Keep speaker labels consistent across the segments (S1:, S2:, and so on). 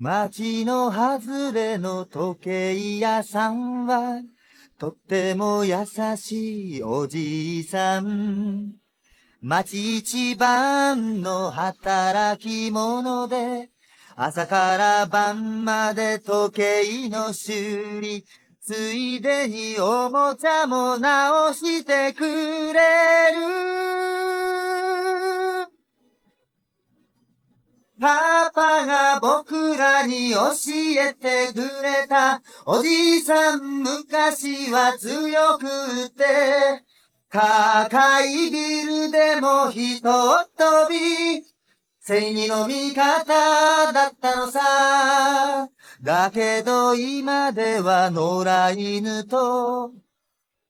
S1: 街の外れの時計屋さんは、とっても優しいおじいさん。町一番の働き者で、朝から晩まで時計の修理、ついでにおもちゃも直してくれる。パパが僕らに教えてくれた、おじいさん昔は強くて、高いビルでもひとっ飛び、正義の味方だったのさ。だけど今では野良犬と、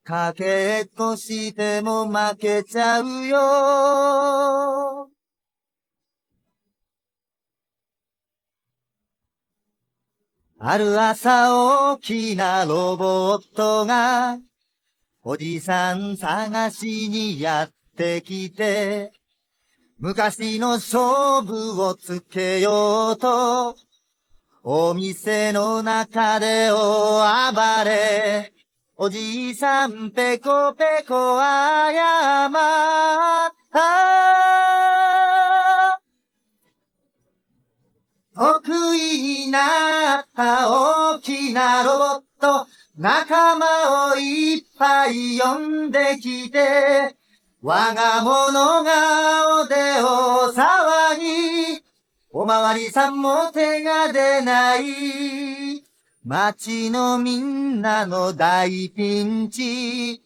S1: かけっこしても負けちゃうよ。ある朝大きなロボットが、おじさん探しにやってきて、昔の勝負をつけようと、お店の中で大暴れ、おじいさんペコペコ謝った。得意なた大きなロボット、仲間をいっぱい呼んできて、我が物顔で大騒ぎ、おまわりさんも手が出ない。街のみんなの大ピンチ。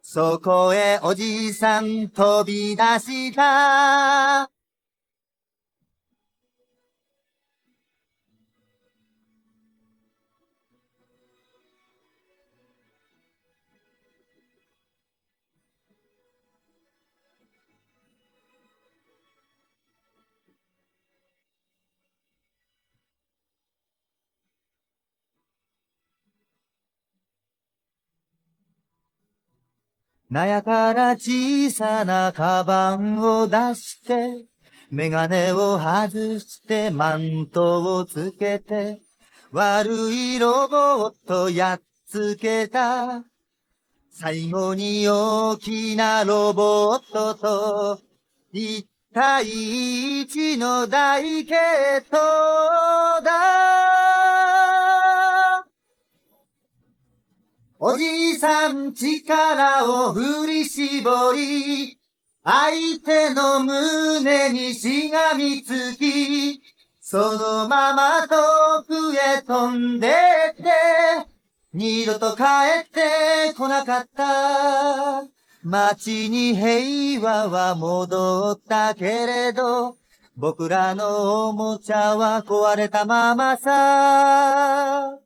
S1: そこへおじいさん飛び出した。納屋から小さなカバンを出して、メガネを外してマントをつけて、悪いロボットやっつけた。最後に大きなロボットと、一対一の大決闘いさん力を振り絞り、相手の胸にしがみつき、そのまま遠くへ飛んでって、二度と帰ってこなかった。街に平和は戻ったけれど、僕らのおもちゃは壊れたままさ。